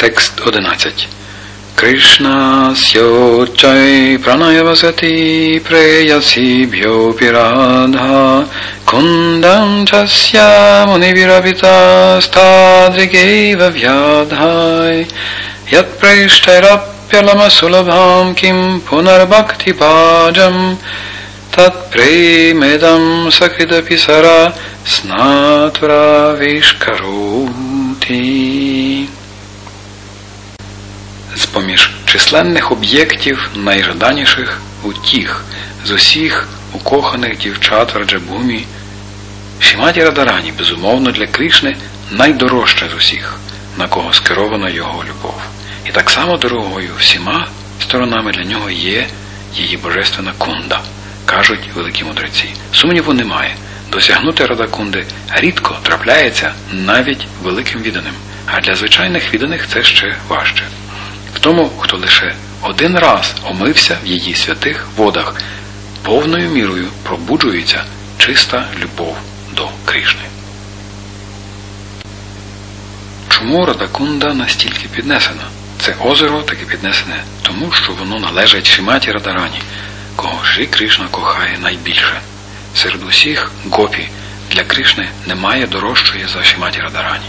Text 11. कृष्णास्योच्चै प्रणयवसति प्रेयसीभ्योऽपि राधा कुन्दम् च स्या मुनिविरपितास्तादृगैव व्याधाय यत्प्रैष्टैरप्यलमसुलभाम् किम् पुनर्भक्तिपाजम् तत्प्रेमेदम् सकृदपि सरा स्नात्वराविष्करोति з-поміж численних об'єктів найжаданіших утіх з усіх укоханих дівчат Раджабумі, Шіматі Радарані, безумовно, для Кришни найдорожча з усіх, на кого скерована його любов. І так само дорогою всіма сторонами для нього є її божественна кунда, кажуть великі мудреці. Сумніву немає. Досягнути Радакунди рідко трапляється навіть великим відданим, а для звичайних відданих це ще важче. Тому, хто лише один раз омився в її святих водах, повною мірою пробуджується чиста любов до Кришни. Чому Радакунда настільки піднесена? Це озеро таке піднесене, тому що воно належить Шиматі Радарані, кого Шрі Кришна кохає найбільше. Серед усіх гопі для Кришни немає дорожчої за Шиматі Радарані.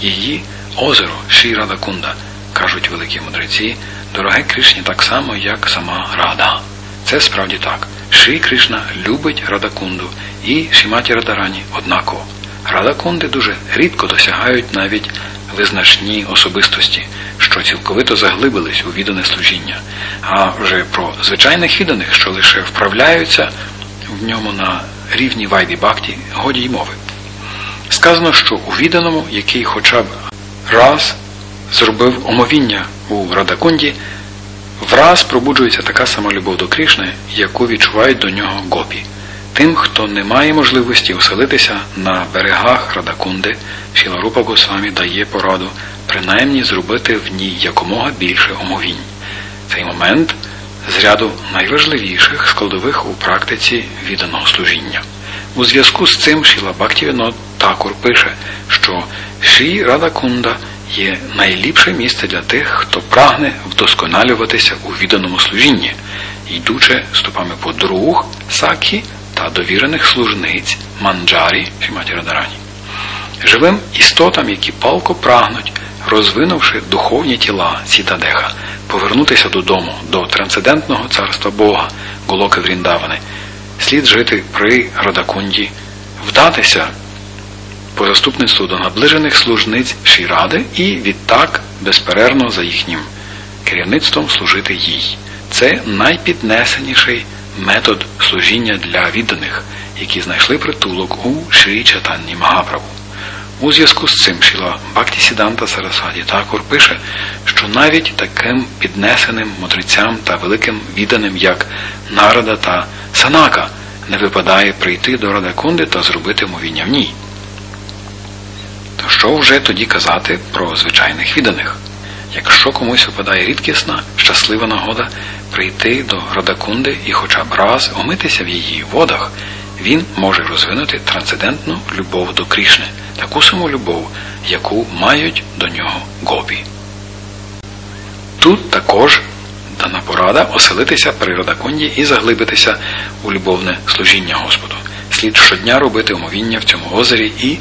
Її озеро Шрі Радакунда – кажуть великі мудреці, дороге Кришні так само, як сама Рада. Це справді так. Шрі Кришна любить Радакунду і Шіматі Радарані однаково. Радакунди дуже рідко досягають навіть визначні особистості, що цілковито заглибились у віддане служіння. А вже про звичайних відданих, що лише вправляються в ньому на рівні Вайді Бакті, годі й мови. Сказано, що у відданому, який хоча б раз зробив омовіння у Радакунді, враз пробуджується така сама любов до Кришни, яку відчувають до нього гопі. Тим, хто не має можливості оселитися на берегах Радакунди, Шіларупа Госвамі дає пораду принаймні зробити в ній якомога більше омовінь. Цей момент з ряду найважливіших складових у практиці відданого служіння. У зв'язку з цим Шіла Бактівіно Такур пише, що Ші Радакунда є найліпше місце для тих, хто прагне вдосконалюватися у відданому служінні, йдучи ступами подруг, сакі та довірених служниць манджарі Шіматі Радарані. Живим істотам, які палко прагнуть, розвинувши духовні тіла Сітадеха, повернутися додому, до трансцендентного царства Бога, Голоки Вріндавани, слід жити при Радакунді, вдатися по заступництву до наближених служниць Шіради і відтак безперервно за їхнім керівництвом служити їй. Це найпіднесеніший метод служіння для відданих, які знайшли притулок у Шрі Чатанні Магаправу. У зв'язку з цим Шіла Бакті Сіданта Сарасаді також пише, що навіть таким піднесеним мудрецям та великим відданим, як Нарада та Санака, не випадає прийти до Радакунди та зробити мовіння в ній. Що вже тоді казати про звичайних відданих? Якщо комусь випадає рідкісна, щаслива нагода прийти до Радакунди і хоча б раз омитися в її водах, він може розвинути трансцендентну любов до Крішни, таку саму любов, яку мають до нього гопі. Тут також дана порада оселитися при Радакунді і заглибитися у любовне служіння Господу. Слід щодня робити омовіння в цьому озері і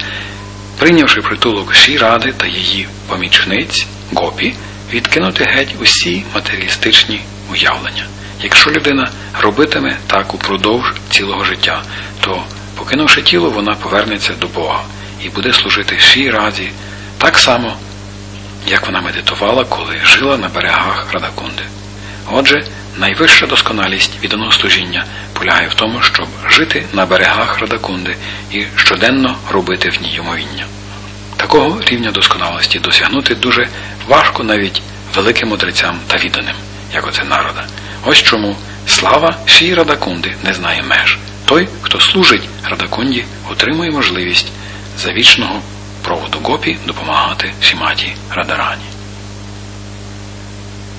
прийнявши притулок Ші Ради та її помічниць гопі, відкинути геть усі матеріалістичні уявлення. Якщо людина робитиме так упродовж цілого життя, то, покинувши тіло, вона повернеться до Бога і буде служити Ші Раді так само, як вона медитувала, коли жила на берегах Радакунди. Отже, найвища досконалість відданого служіння полягає в тому, щоб жити на берегах Радакунди і щоденно робити в ній омовіння. Такого рівня досконалості досягнути дуже важко навіть великим мудрецям та відданим, як оце народа. Ось чому слава Ші Радакунди не знає меж. Той, хто служить Радакунді, отримує можливість за вічного проводу гопі допомагати Шіматі Радарані.